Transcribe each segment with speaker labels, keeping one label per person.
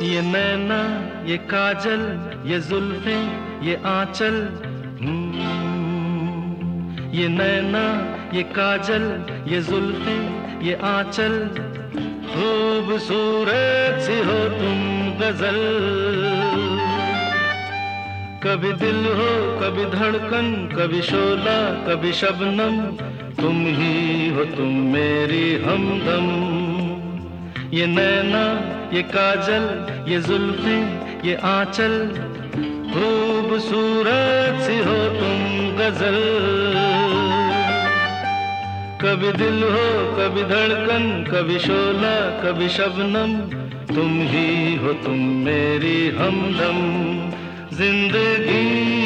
Speaker 1: ये नैना ये काजल ये जुल्फे ये आंचल। हम्म, ये नैना ये काजल ये जुल्फे ये आंचल। खूबसूरत सी हो तुम गज़ल। कभी दिल हो कभी धड़कन कभी शोला कभी शबनम। तुम ही हो तुम मेरी हमदम। ये नैना ये काजल, ये जुल्फे, ये आंचल, खूबसूरत सी हो तुम गज़ल। कभी दिल हो, कभी धड़कन, कभी शोला, कभी शबनम, तुम ही हो तुम मेरी हमदम। ज़िंदगी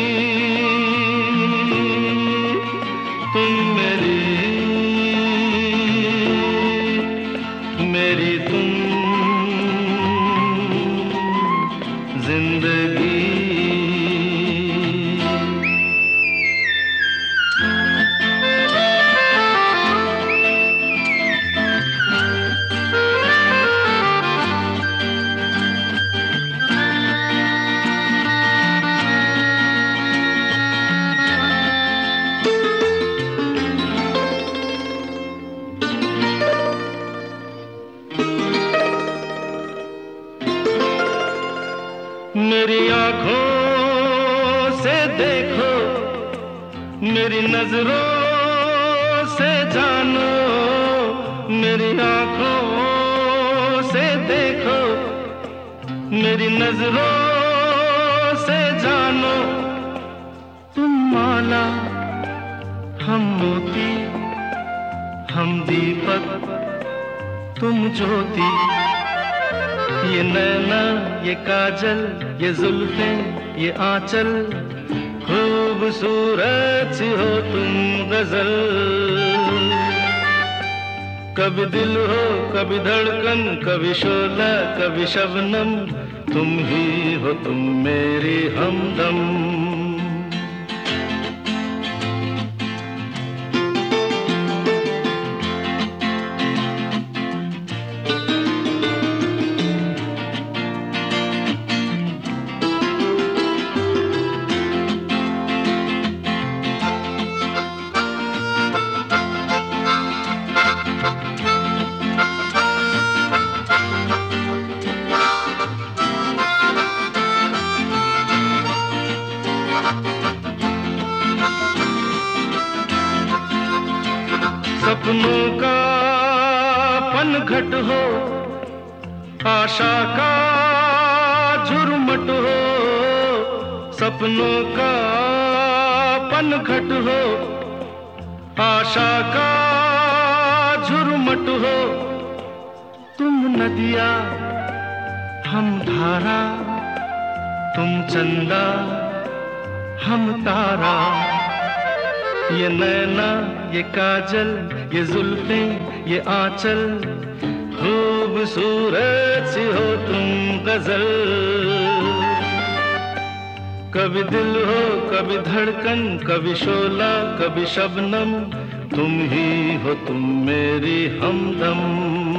Speaker 1: मेरी आँखों से देखो, मेरी नज़रों से जानो, मेरी आँखों से देखो, मेरी नज़रों से जानो। तुम माला, हम मोती, हम दीपक, तुम ज्योति। ये नैना, ये काजल, ये जुल्फे, ये आंचल। खूबसूरत हो तुम गज़ल। कभी दिल हो, कभी धड़कन, कभी शोला, कभी शबनम। तुम ही हो तुम मेरी हमदम। सपनों का पनघट हो, आशा का झुरमट हो, सपनों का पनघट हो, आशा का झुरमट हो। तुम नदिया, हम धारा, तुम चंदा, हम तारा। ये नैना, ये काजल, ये जुल्फे, ये आंचल। खूबसूरत सी हो तुम गज़ल। कभी दिल हो, कभी धड़कन, कभी शोला, कभी शबनम। तुम ही हो तुम मेरी हमदम।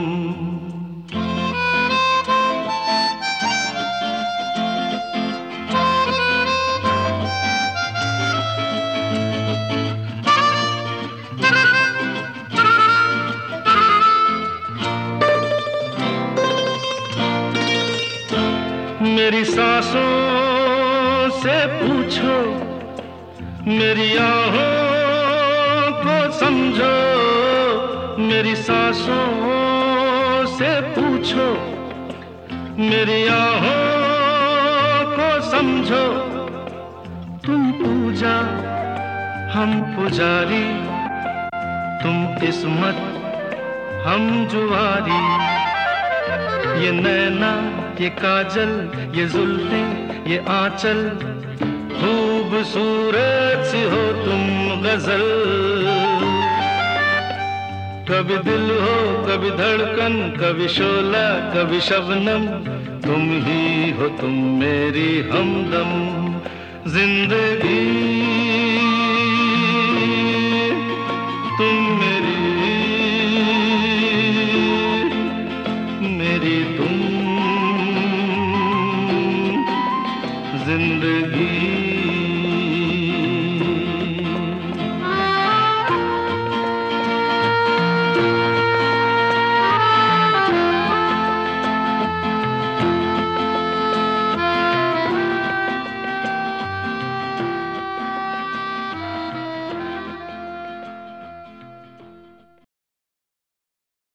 Speaker 1: सांसों से पूछो, मेरी आहों को समझो, मेरी सांसों से पूछो, मेरी आहों को समझो। तुम पूजा, हम पुजारी, तुम किस्मत, हम जुआरी। ये नैना ये काजल, ये जुल्फे, ये आंचल। खूबसूरत हो तुम गज़ल। कभी दिल हो, कभी धड़कन, कभी शोला, कभी शबनम। तुम ही हो तुम मेरी हमदम। ज़िंदगी